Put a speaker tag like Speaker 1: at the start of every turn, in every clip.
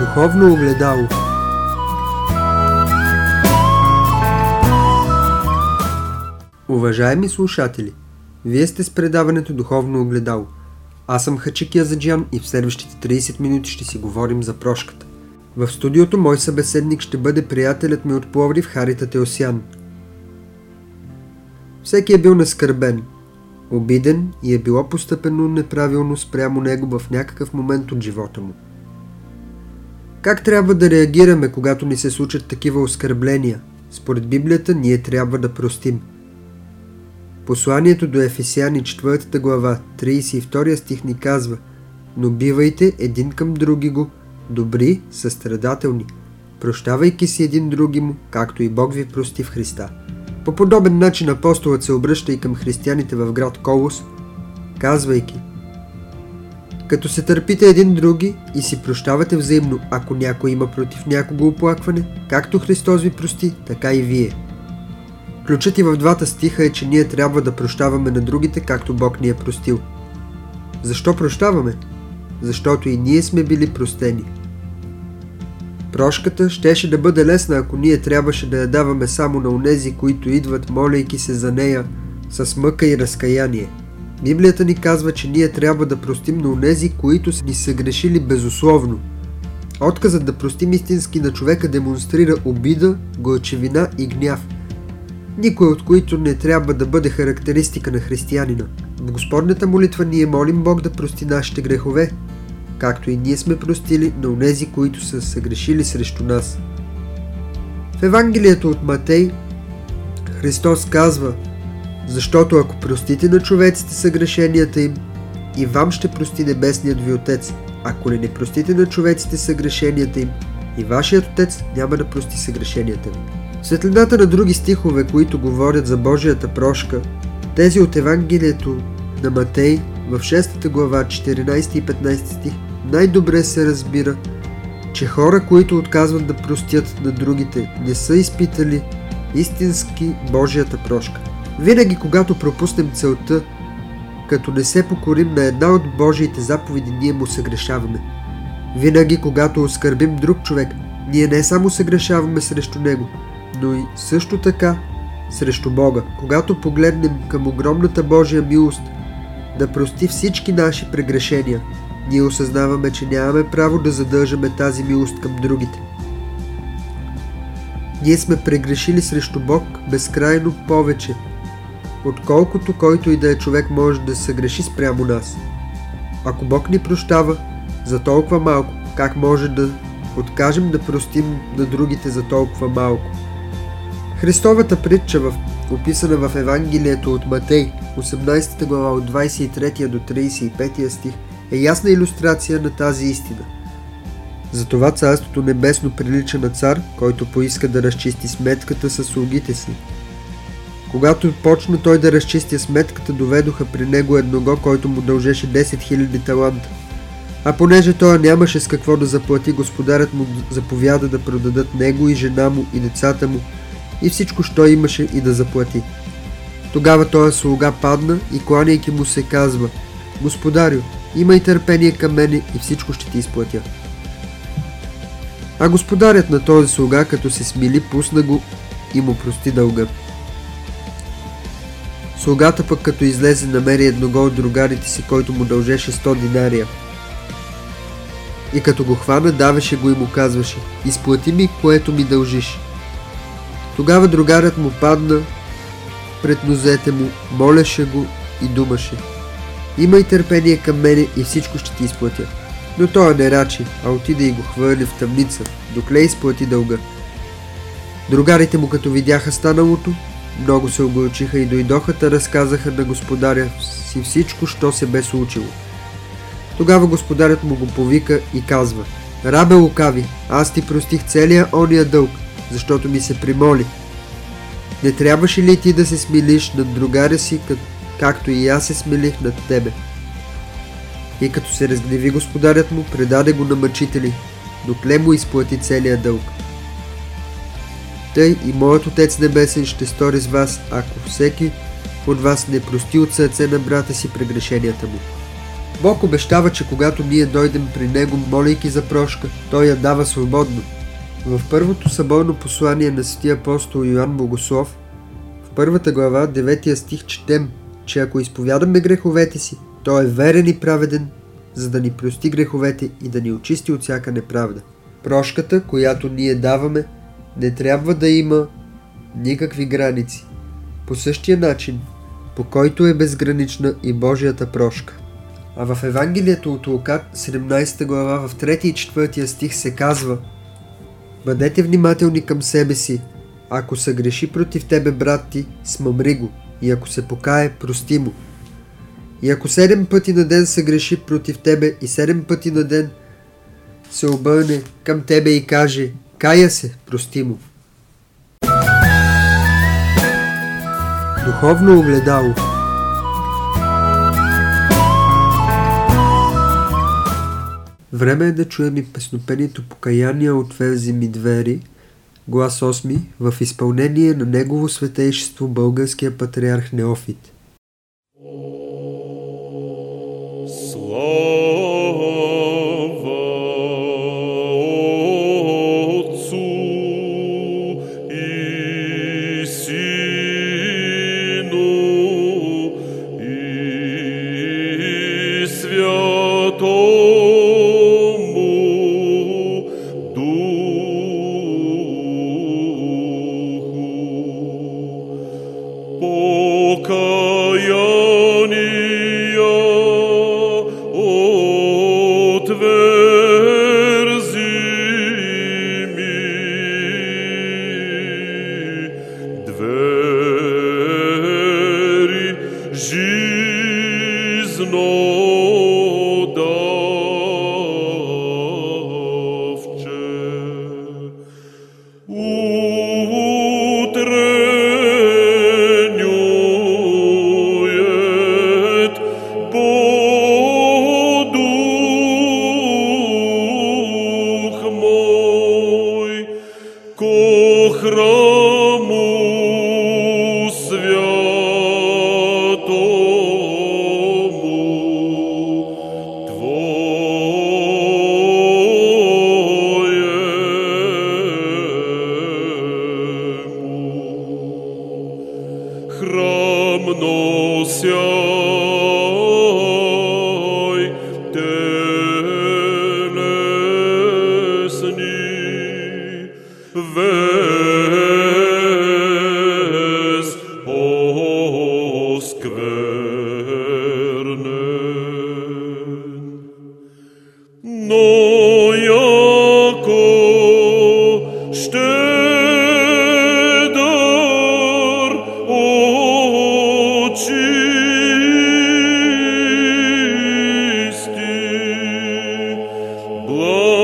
Speaker 1: Духовно огледало Уважаеми слушатели, вие сте с предаването Духовно огледало. Аз съм Хачик Язаджан и в следващите 30 минути ще си говорим за прошката. В студиото мой събеседник ще бъде приятелят ми от Пловдив Харита Теосян. Всеки е бил наскърбен, обиден и е било постъпено неправилно спрямо него в някакъв момент от живота му. Как трябва да реагираме, когато ни се случат такива оскърбления? Според Библията ние трябва да простим. Посланието до Ефесяни 4 глава 32 стих ни казва Но бивайте един към други го, добри, състрадателни, прощавайки си един други му, както и Бог ви прости в Христа. По подобен начин апостолът се обръща и към християните в град Колос, казвайки Като се търпите един други и си прощавате взаимно, ако някой има против някого оплакване, както Христос ви прости, така и вие. Ключът и в двата стиха е, че ние трябва да прощаваме на другите, както Бог ни е простил. Защо прощаваме? Защото и ние сме били простени – Прошката щеше да бъде лесна, ако ние трябваше да я даваме само на онези, които идват, молейки се за нея с мъка и разкаяние. Библията ни казва, че ние трябва да простим на онези, които са ни съгрешили безусловно. Отказът да простим истински на човека демонстрира обида, горчевина и гняв, никой от които не трябва да бъде характеристика на християнина. В Господната молитва ние молим Бог да прости нашите грехове, както и ние сме простили на онези, които са съгрешили срещу нас. В Евангелието от Матей Христос казва, защото ако простите на човеците съгрешенията им, и вам ще прости небесният ви Отец. Ако ли не простите на човеците съгрешенията им, и вашият Отец няма да прости съгрешенията ви. Светлината на други стихове, които говорят за Божията прошка, тези от Евангелието на Матей в 6 глава 14 и 15 стих най-добре се разбира, че хора, които отказват да простят на другите, не са изпитали истински Божията прошка. Винаги, когато пропуснем целта, като не се покорим на една от Божиите заповеди, ние му съгрешаваме. Винаги, когато оскърбим друг човек, ние не само съгрешаваме срещу него, но и също така срещу Бога. Когато погледнем към огромната Божия милост да прости всички наши прегрешения, ние осъзнаваме, че нямаме право да задържаме тази милост към другите. Ние сме прегрешили срещу Бог безкрайно повече, отколкото който и да е човек може да се греши спрямо нас. Ако Бог ни прощава за толкова малко, как може да откажем да простим на другите за толкова малко? Христовата притча, в, описана в Евангелието от Матей, 18 глава от 23 до 35 стих, е ясна иллюстрация на тази истина. Затова Царството Небесно прилича на цар, който поиска да разчисти сметката с слугите си. Когато почна той да разчисти сметката, доведоха при него едного, който му дължеше 10 000 таланта. А понеже той нямаше с какво да заплати, господарят му заповяда да продадат него и жена му и децата му и всичко, що имаше и да заплати. Тогава този слуга падна и кланяйки му се казва Господарю, Имай търпение към мене и всичко ще ти изплатя. А господарят на този слуга, като се смили, пусна го и му прости дълга. Слугата пък като излезе намери едного от другарите си, който му дължеше 100 динария. И като го хвана, даваше го и му казваше, изплати ми, което ми дължиш. Тогава другарят му падна пред нозете му, молеше го и думаше – Имай търпение към мене и всичко ще ти изплатя. Но той не рачи, а отиде и го хвърли в тъмница, докле изплати дълга. Другарите му като видяха станалото, много се огорчиха и дойдоха да разказаха на господаря си всичко, що се бе случило. Тогава господарят му го повика и казва Рабе лукави, аз ти простих целия ония дълг, защото ми се примоли. Не трябваше ли ти да се смилиш над другаря си, както и аз се смелих над тебе. И като се разгневи господарят му, предаде го на мъчители, докле му изплати целия дълг. Тъй и моят Отец Небесен ще стори с вас, ако всеки от вас не прости от сърце на брата си прегрешенията му.
Speaker 2: Бог обещава, че когато ние дойдем при Него, молейки за прошка, Той я дава свободно. В първото съборно послание на светия апостол Йоанн Богослов, в първата глава, 9 стих четем, че ако изповядаме греховете си, Той е верен и праведен, за да ни прости греховете и да ни очисти от всяка неправда. Прошката, която ние даваме, не трябва да има никакви граници. По същия начин, по който е безгранична и Божията прошка. А в Евангелието от Лука, 17 глава, в 3 и 4 стих се казва Бъдете внимателни към себе си. Ако се греши против тебе брат ти, смъмри го. И ако се покае, прости му. И ако седем пъти на ден се греши против тебе и седем пъти на ден се обърне към тебе и каже Кая се, прости му. Духовно огледало Време е да чуем и песнопението Покаяние отверзи ми двери, глас 8, в изпълнение на Негово светейшество българския патриарх Неофит. Spoke Whoa.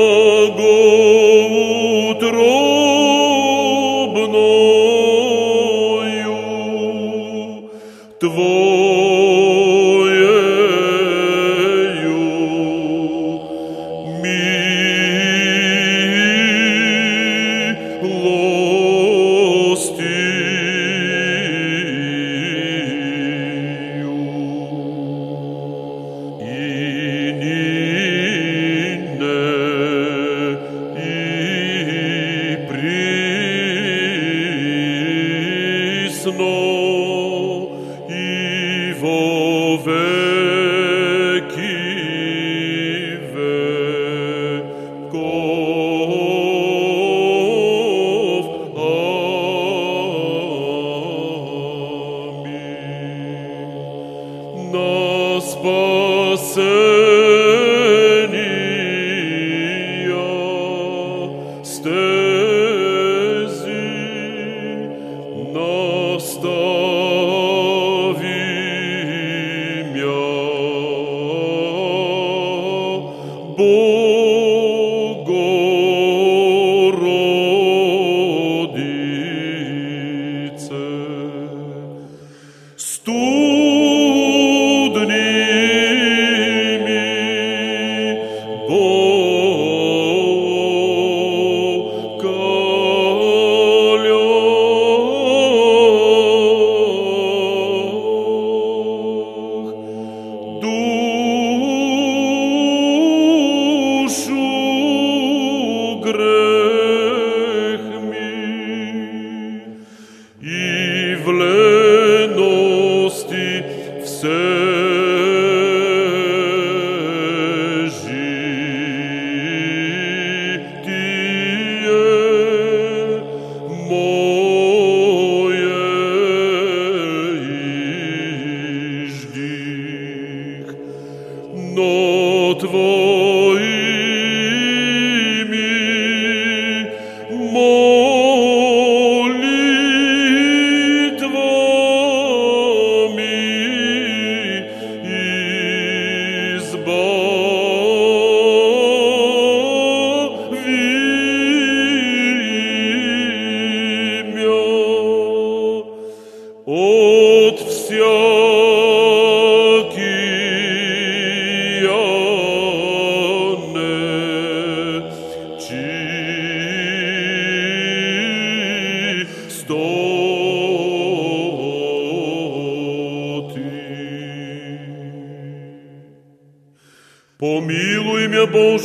Speaker 2: Sir.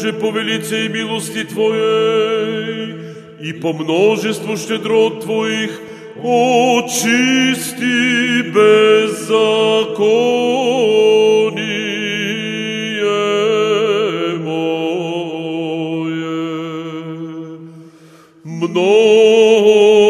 Speaker 2: Боже, по велице и милости Твоей, и по множество щедрот Твоих, очисти беззаконие мое. Множество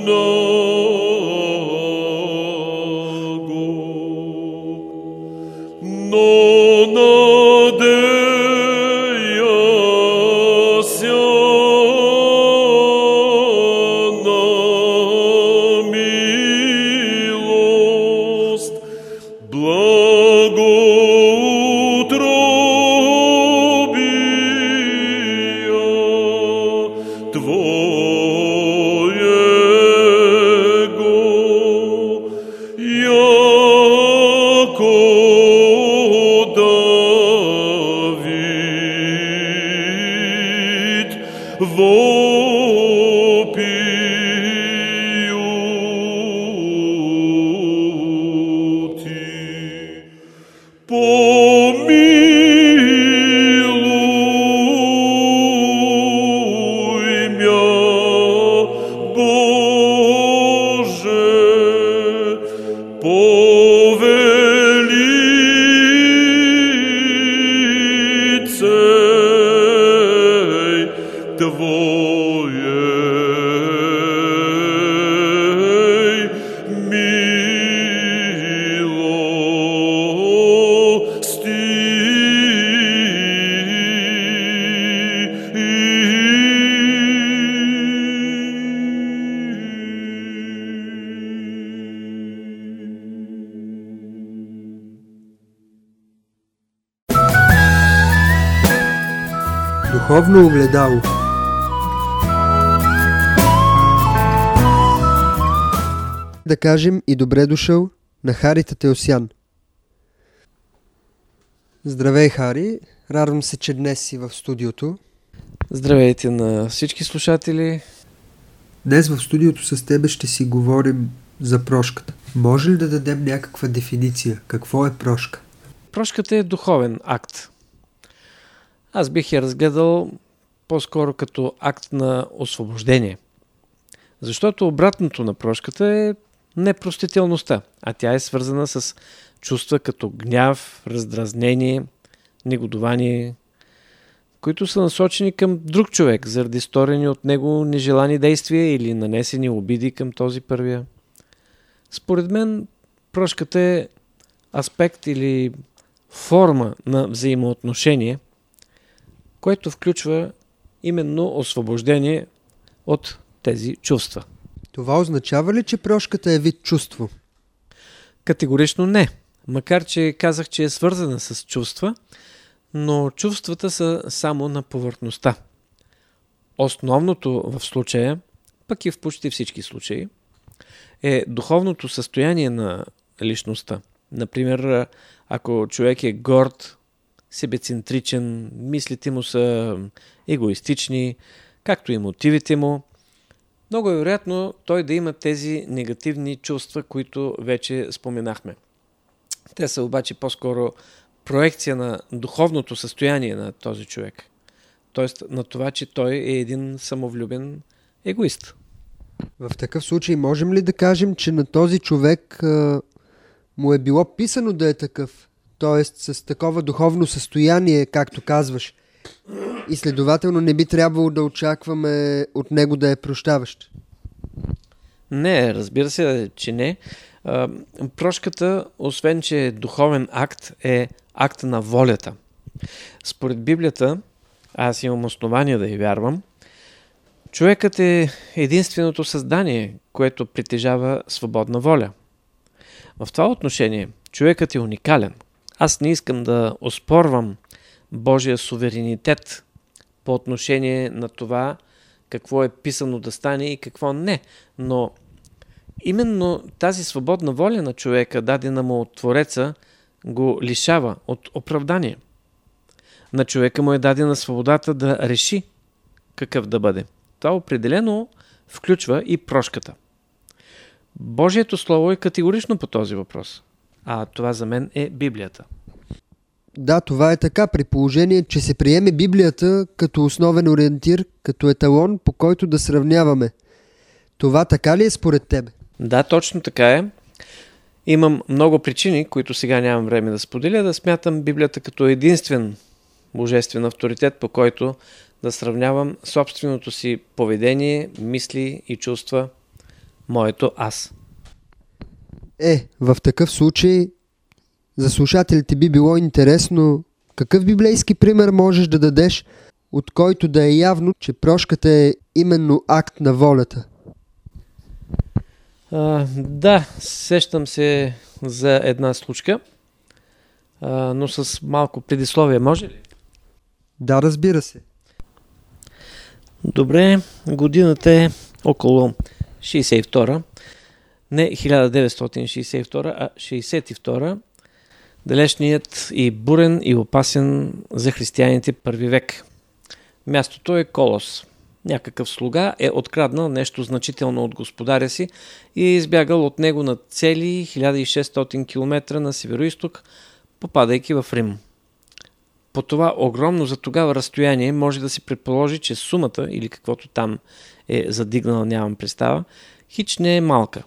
Speaker 2: mnogo, no, no, Oh.
Speaker 1: Духовно огледало Да кажем и добре дошъл на Харита Теосян. Здравей, Хари! Радвам се, че днес си в студиото.
Speaker 3: Здравейте на всички слушатели.
Speaker 1: Днес в студиото с тебе ще си говорим за прошката. Може ли да дадем някаква дефиниция? Какво е прошка?
Speaker 3: Прошката е духовен акт. Аз бих я разгледал по-скоро като акт на освобождение. Защото обратното на прошката е непростителността, а тя е свързана с чувства като гняв, раздразнение, негодование, които са насочени към друг човек заради сторени от него нежелани действия или нанесени обиди към този първия. Според мен прошката е аспект или форма на взаимоотношение, което включва именно освобождение от тези чувства.
Speaker 1: Това означава ли, че прошката е вид чувство?
Speaker 3: Категорично не. Макар, че казах, че е свързана с чувства, но чувствата са само на повърхността. Основното в случая, пък и в почти всички случаи, е духовното състояние на личността. Например, ако човек е горд, себецентричен, мислите му са егоистични, както и мотивите му, много е вероятно той да има тези негативни чувства, които вече споменахме. Те са обаче по-скоро проекция на духовното състояние на този човек. Тоест на това, че той е един самовлюбен егоист.
Speaker 1: В такъв случай можем ли да кажем, че на този човек а, му е било писано да е такъв? Тоест с такова духовно състояние, както казваш. И следователно не би трябвало да очакваме от него да е прощаващ.
Speaker 3: Не, разбира се, че не. Прошката, освен че е духовен акт, е акт на волята. Според Библията, аз имам основания да я вярвам, човекът е единственото създание, което притежава свободна воля. В това отношение човекът е уникален. Аз не искам да оспорвам Божия суверенитет по отношение на това какво е писано да стане и какво не. Но именно тази свободна воля на човека, дадена му от Твореца, го лишава от оправдание. На човека му е дадена свободата да реши какъв да бъде. Това определено включва и прошката. Божието Слово е категорично по този въпрос. А това за мен е Библията.
Speaker 1: Да, това е така, при положение, че се приеме Библията като основен ориентир, като еталон, по който да сравняваме. Това така ли е според теб?
Speaker 3: Да, точно така е. Имам много причини, които сега нямам време да споделя, да смятам Библията като единствен божествен авторитет, по който да сравнявам собственото си поведение, мисли и чувства, моето аз.
Speaker 1: Е, в такъв случай за слушателите би било интересно какъв библейски пример можеш да дадеш, от който да е явно, че прошката е именно акт на волята.
Speaker 3: А, да, сещам се за една случка, а, но с малко предисловие, може ли?
Speaker 1: Да, разбира се.
Speaker 3: Добре, годината е около 62 не 1962, а 62 далечният и бурен и опасен за християните първи век. Мястото е Колос. Някакъв слуга е откраднал нещо значително от господаря си и е избягал от него на цели 1600 км на североисток, попадайки в Рим. По това огромно за тогава разстояние може да се предположи, че сумата или каквото там е задигнал, нямам представа, хич не е малка.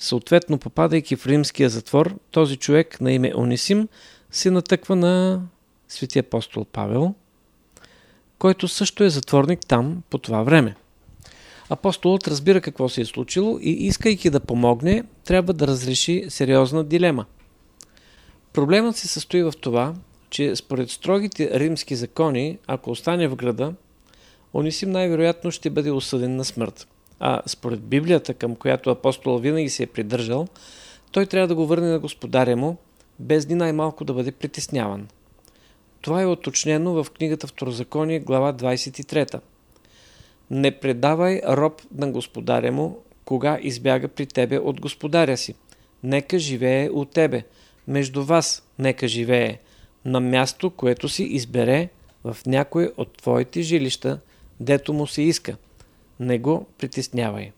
Speaker 3: Съответно, попадайки в римския затвор, този човек на име Онисим се натъква на светия апостол Павел, който също е затворник там по това време. Апостолът разбира какво се е случило и искайки да помогне, трябва да разреши сериозна дилема. Проблемът се състои в това, че според строгите римски закони, ако остане в града, Онисим най-вероятно ще бъде осъден на смърт а според Библията, към която апостол винаги се е придържал, той трябва да го върне на господаря му, без ни най-малко да бъде притесняван. Това е оточнено в книгата Второзаконие, глава 23. Не предавай роб на господаря му, кога избяга при тебе от господаря си. Нека живее от тебе. Между вас нека живее. На място, което си избере в някое от твоите жилища, дето му се иска – не го притеснявай.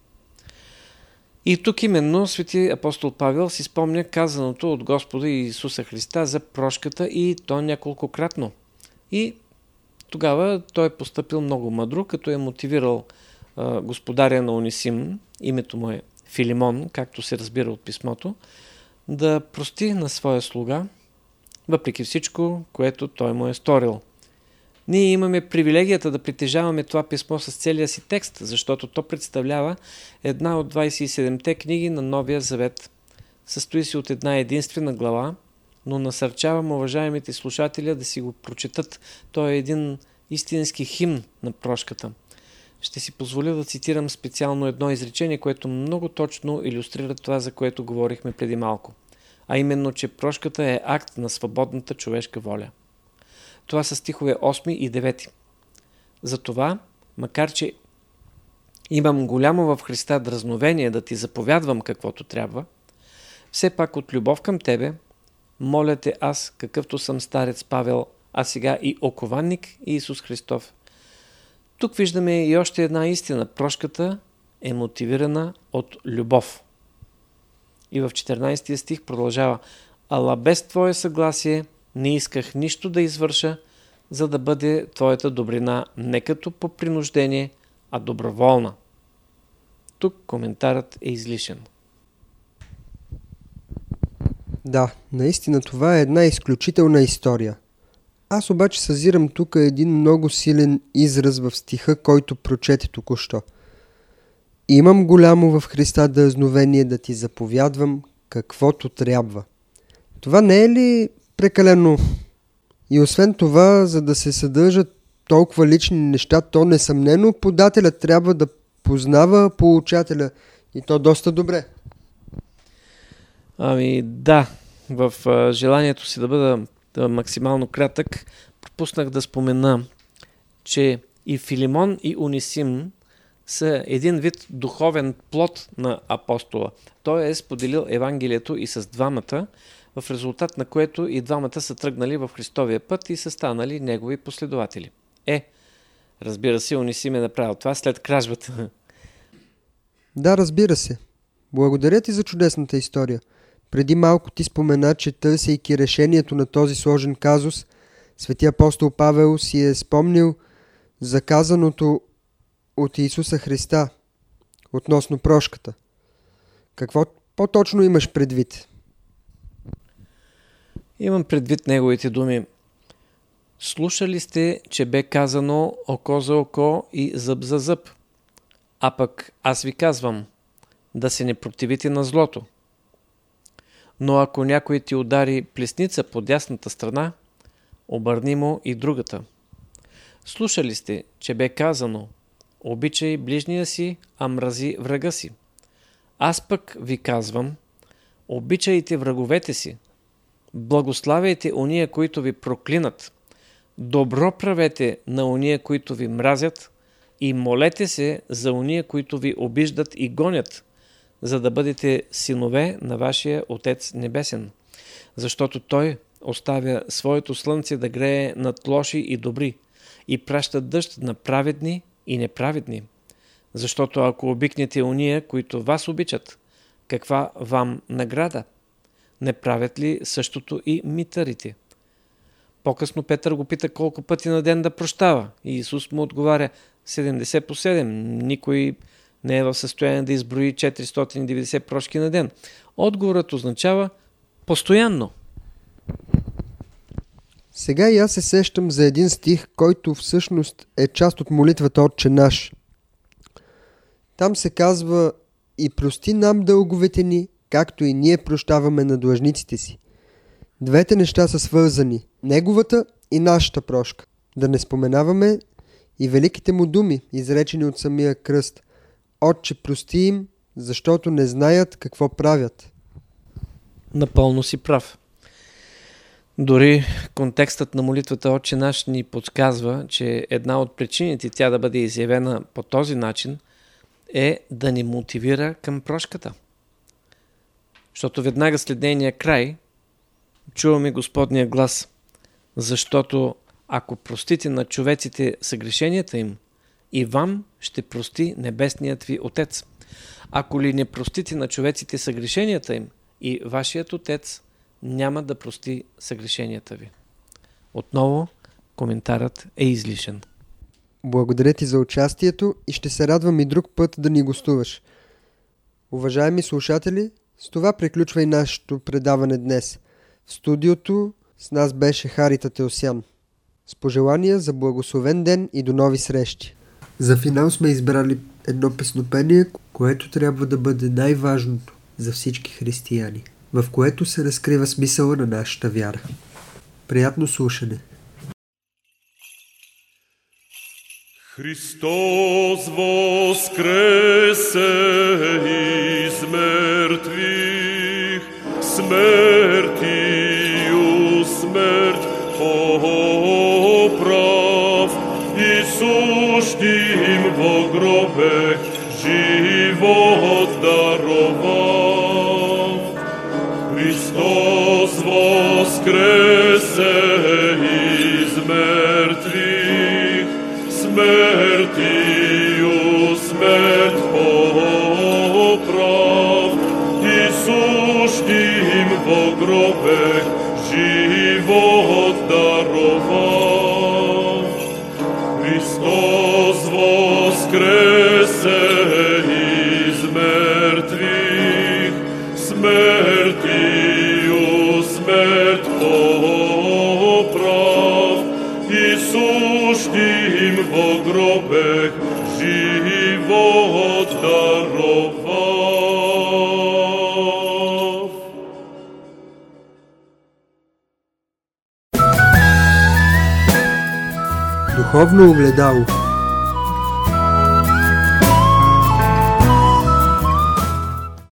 Speaker 3: И тук именно свети апостол Павел си спомня казаното от Господа Иисуса Христа за прошката и то няколкократно. И тогава той е поступил много мъдро, като е мотивирал а, господаря на Унисим, името му е Филимон, както се разбира от писмото, да прости на своя слуга, въпреки всичко, което той му е сторил – ние имаме привилегията да притежаваме това писмо с целия си текст, защото то представлява една от 27-те книги на Новия Завет. Състои се от една единствена глава, но насърчавам уважаемите слушатели да си го прочетат. Той е един истински химн на прошката. Ще си позволя да цитирам специално едно изречение, което много точно иллюстрира това, за което говорихме преди малко. А именно, че прошката е акт на свободната човешка воля. Това са стихове 8 и 9. Затова, макар че имам голямо в Христа дразновение да ти заповядвам каквото трябва, все пак от любов към тебе, моля те аз, какъвто съм старец Павел, а сега и окованник Иисус Христов. Тук виждаме и още една истина. Прошката е мотивирана от любов. И в 14 стих продължава Ала без Твое съгласие не исках нищо да извърша, за да бъде Твоята добрина не като по принуждение, а доброволна. Тук коментарът е излишен.
Speaker 1: Да, наистина това е една изключителна история. Аз обаче съзирам тук един много силен израз в стиха, който прочете току-що. Имам голямо в Христа дъзновение да ти заповядвам каквото трябва. Това не е ли прекалено? И освен това, за да се съдържат толкова лични неща, то несъмнено подателят трябва да познава получателя и то доста добре.
Speaker 3: Ами да, в а, желанието си да бъда да, максимално кратък, пропуснах да спомена, че и Филимон и Унисим са един вид духовен плод на апостола. Той е споделил Евангелието и с двамата, в резултат на което и двамата са тръгнали в Христовия път и са станали негови последователи. Е, разбира се, Унисим е направил това след кражбата.
Speaker 1: Да, разбира се. Благодаря ти за чудесната история. Преди малко ти спомена, че търсейки решението на този сложен казус, свети апостол Павел си е спомнил заказаното от Исуса Христа относно прошката. Какво по-точно имаш предвид?
Speaker 3: Имам предвид неговите думи. Слушали сте, че бе казано око за око и зъб за зъб. А пък аз ви казвам, да се не противите на злото. Но ако някой ти удари плесница по дясната страна, обърни му и другата. Слушали сте, че бе казано, обичай ближния си, а мрази врага си. Аз пък ви казвам, обичайте враговете си, благославяйте уния, които ви проклинат, добро правете на уния, които ви мразят и молете се за уния, които ви обиждат и гонят, за да бъдете синове на вашия Отец Небесен. Защото Той оставя своето слънце да грее над лоши и добри и праща дъжд на праведни и неправедни. Защото ако обикнете уния, които вас обичат, каква вам награда? Не правят ли същото и митарите? По-късно Петър го пита колко пъти на ден да прощава. И Исус му отговаря 70 по 7. Никой не е в състояние да изброи 490 прошки на ден. Отговорът означава постоянно.
Speaker 1: Сега и аз се сещам за един стих, който всъщност е част от молитвата Отче наш. Там се казва и прости нам дълговете ни, както и ние прощаваме на длъжниците си. Двете неща са свързани – неговата и нашата прошка. Да не споменаваме и великите му думи, изречени от самия кръст. Отче, прости им, защото не знаят какво правят.
Speaker 3: Напълно си прав. Дори контекстът на молитвата Отче наш ни подсказва, че една от причините тя да бъде изявена по този начин е да ни мотивира към прошката. Защото веднага след нейния край чуваме Господния глас, защото ако простите на човеците съгрешенията им, и вам ще прости Небесният ви Отец. Ако ли не простите на човеците съгрешенията им, и вашият Отец няма да прости съгрешенията ви. Отново, коментарът е излишен.
Speaker 1: Благодаря ти за участието и ще се радвам и друг път да ни гостуваш. Уважаеми слушатели, с това приключва и нашето предаване днес. В студиото с нас беше Харита Теосян. С пожелания за благословен ден и до нови срещи. За финал сме избрали едно песнопение, което трябва да бъде най-важното за всички християни, в което се разкрива смисъла на нашата вяра. Приятно слушане!
Speaker 2: Христос воскресе из мертвых, смертью смерть оправ, и суждим во гробе живот даровав. Христос воскресе
Speaker 1: Духовно огледало